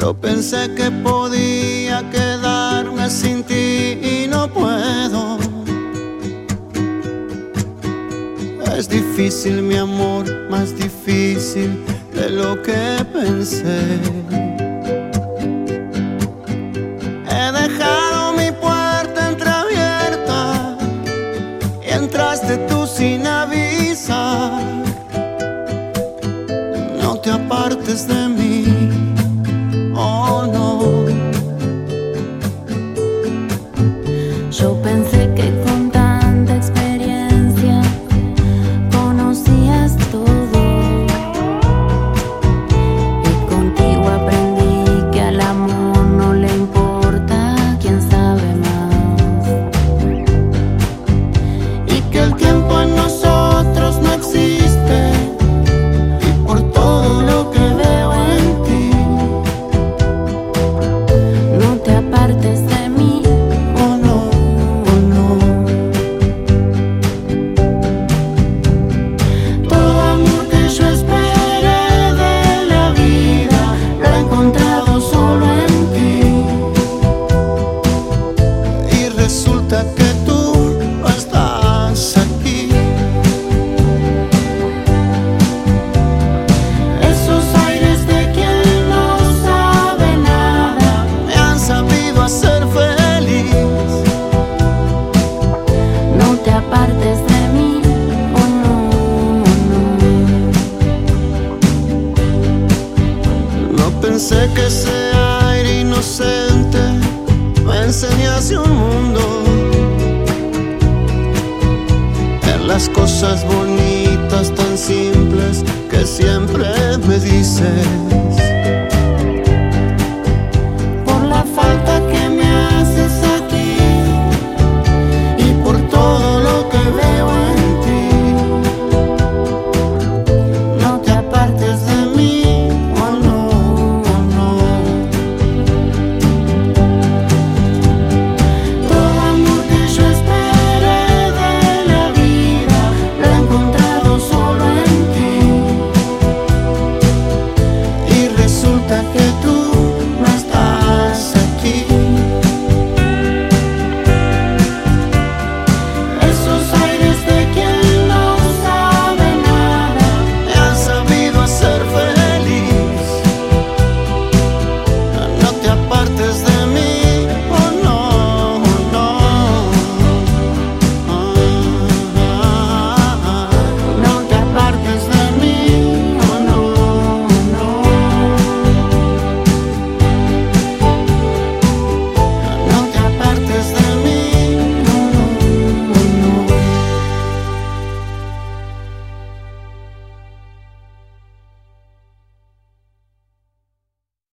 Yo pensé que podía quedarme sin ti y no puedo. Es difícil mi amor, más difícil de lo que pensé. He dejado mi puerta entreabierta y entraste tú sin avisar. No te apartes de mí, que el tiempo en nosotros pensé que ese aire inocente me enseñase un mundo. En las cosas bonitas tan simples que siempre me dices.